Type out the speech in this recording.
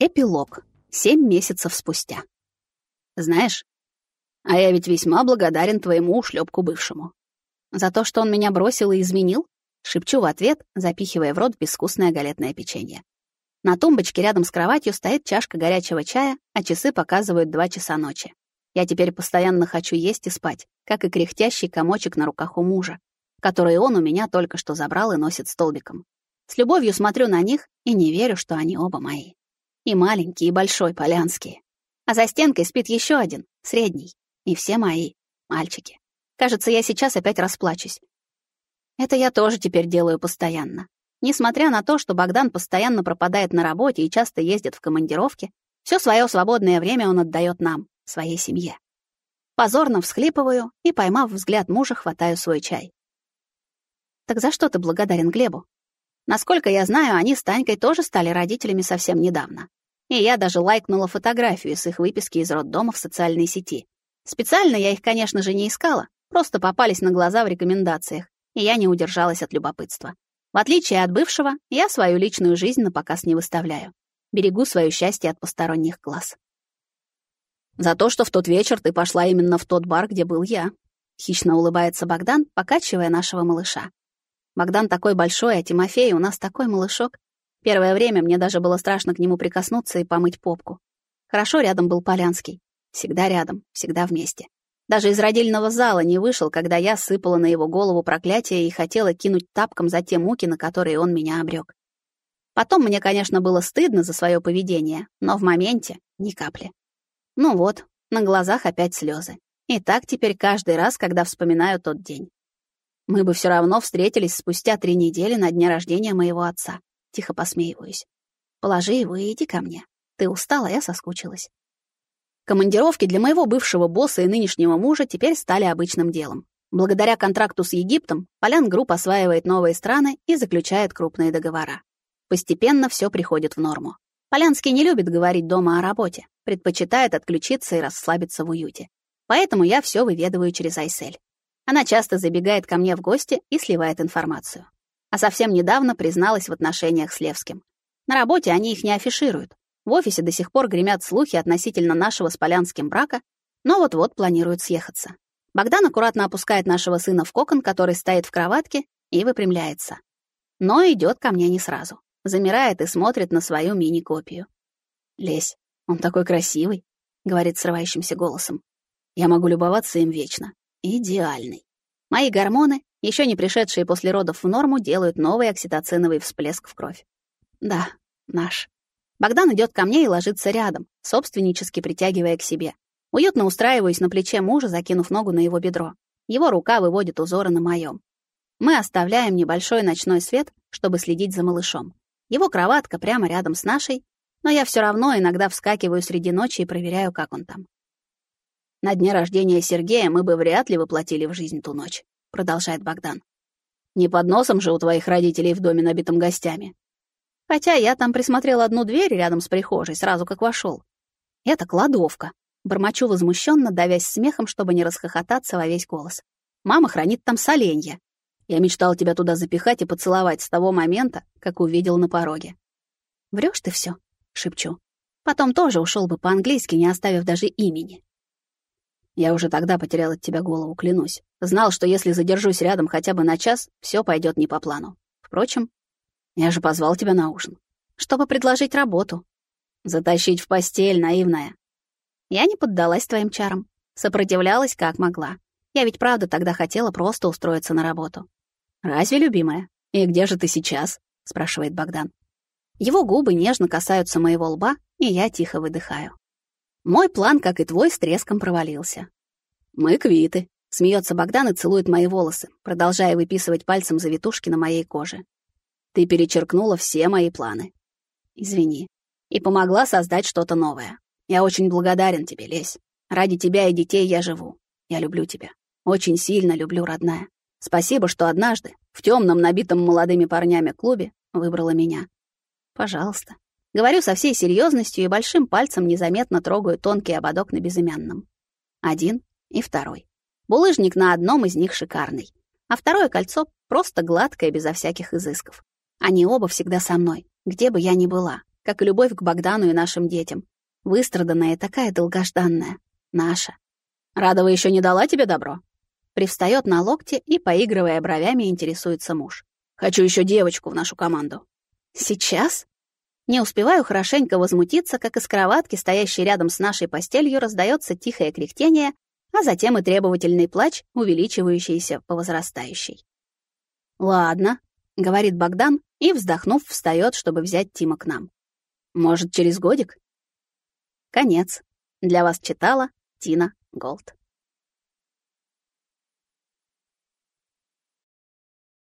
Эпилог. Семь месяцев спустя. Знаешь, а я ведь весьма благодарен твоему ушлепку бывшему. За то, что он меня бросил и изменил? Шепчу в ответ, запихивая в рот безвкусное галетное печенье. На тумбочке рядом с кроватью стоит чашка горячего чая, а часы показывают два часа ночи. Я теперь постоянно хочу есть и спать, как и кряхтящий комочек на руках у мужа, который он у меня только что забрал и носит столбиком. С любовью смотрю на них и не верю, что они оба мои. И маленький, и большой, полянские. А за стенкой спит еще один, средний. И все мои, мальчики. Кажется, я сейчас опять расплачусь. Это я тоже теперь делаю постоянно. Несмотря на то, что Богдан постоянно пропадает на работе и часто ездит в командировки, все свое свободное время он отдает нам, своей семье. Позорно всхлипываю и, поймав взгляд мужа, хватаю свой чай. Так за что ты благодарен Глебу? Насколько я знаю, они с Танькой тоже стали родителями совсем недавно. И я даже лайкнула фотографию с их выписки из роддома в социальной сети. Специально я их, конечно же, не искала, просто попались на глаза в рекомендациях, и я не удержалась от любопытства. В отличие от бывшего, я свою личную жизнь на показ не выставляю. Берегу свое счастье от посторонних глаз. За то, что в тот вечер ты пошла именно в тот бар, где был я. Хищно улыбается Богдан, покачивая нашего малыша. Богдан такой большой, а Тимофей у нас такой малышок. Первое время мне даже было страшно к нему прикоснуться и помыть попку. Хорошо рядом был Полянский. Всегда рядом, всегда вместе. Даже из родильного зала не вышел, когда я сыпала на его голову проклятие и хотела кинуть тапком за те муки, на которые он меня обрек. Потом мне, конечно, было стыдно за свое поведение, но в моменте ни капли. Ну вот, на глазах опять слезы. И так теперь каждый раз, когда вспоминаю тот день. Мы бы все равно встретились спустя три недели на дне рождения моего отца. Тихо посмеиваюсь. Положи его и иди ко мне. Ты устала, я соскучилась. Командировки для моего бывшего босса и нынешнего мужа теперь стали обычным делом. Благодаря контракту с Египтом, Полян Групп осваивает новые страны и заключает крупные договора. Постепенно все приходит в норму. Полянский не любит говорить дома о работе, предпочитает отключиться и расслабиться в уюте. Поэтому я все выведываю через Айсель. Она часто забегает ко мне в гости и сливает информацию а совсем недавно призналась в отношениях с Левским. На работе они их не афишируют. В офисе до сих пор гремят слухи относительно нашего с Полянским брака, но вот-вот планируют съехаться. Богдан аккуратно опускает нашего сына в кокон, который стоит в кроватке, и выпрямляется. Но идет ко мне не сразу. Замирает и смотрит на свою мини-копию. «Лесь, он такой красивый», — говорит срывающимся голосом. «Я могу любоваться им вечно. Идеальный. Мои гормоны еще не пришедшие после родов в норму, делают новый окситоциновый всплеск в кровь. Да, наш. Богдан идет ко мне и ложится рядом, собственнически притягивая к себе. Уютно устраиваюсь на плече мужа, закинув ногу на его бедро. Его рука выводит узоры на моем. Мы оставляем небольшой ночной свет, чтобы следить за малышом. Его кроватка прямо рядом с нашей, но я все равно иногда вскакиваю среди ночи и проверяю, как он там. На дне рождения Сергея мы бы вряд ли воплотили в жизнь ту ночь. — продолжает Богдан. «Не под носом же у твоих родителей в доме, набитом гостями. Хотя я там присмотрел одну дверь рядом с прихожей, сразу как вошел. Это кладовка. Бормочу возмущенно, давясь смехом, чтобы не расхохотаться во весь голос. Мама хранит там соленья. Я мечтал тебя туда запихать и поцеловать с того момента, как увидел на пороге. Врешь ты все, шепчу. Потом тоже ушел бы по-английски, не оставив даже имени. Я уже тогда потерял от тебя голову, клянусь. Знал, что если задержусь рядом хотя бы на час, все пойдет не по плану. Впрочем, я же позвал тебя на ужин. Чтобы предложить работу. Затащить в постель, наивная. Я не поддалась твоим чарам. Сопротивлялась как могла. Я ведь правда тогда хотела просто устроиться на работу. «Разве, любимая? И где же ты сейчас?» — спрашивает Богдан. Его губы нежно касаются моего лба, и я тихо выдыхаю. Мой план, как и твой, с треском провалился. Мы квиты. Смеется Богдан и целует мои волосы, продолжая выписывать пальцем завитушки на моей коже. Ты перечеркнула все мои планы. Извини. И помогла создать что-то новое. Я очень благодарен тебе, Лесь. Ради тебя и детей я живу. Я люблю тебя. Очень сильно люблю, родная. Спасибо, что однажды в темном, набитом молодыми парнями клубе выбрала меня. Пожалуйста. Говорю со всей серьезностью и большим пальцем незаметно трогаю тонкий ободок на безымянном. Один и второй. Булыжник на одном из них шикарный, а второе кольцо просто гладкое, безо всяких изысков. Они оба всегда со мной, где бы я ни была, как и любовь к Богдану и нашим детям. Выстраданная такая долгожданная. Наша. Радова еще не дала тебе добро? Привстает на локте и, поигрывая бровями, интересуется муж. Хочу еще девочку в нашу команду. Сейчас? Не успеваю хорошенько возмутиться, как из кроватки, стоящей рядом с нашей постелью, раздается тихое кряхтение, а затем и требовательный плач, увеличивающийся по возрастающей. «Ладно», — говорит Богдан и, вздохнув, встает, чтобы взять Тима к нам. «Может, через годик?» Конец. Для вас читала Тина Голд.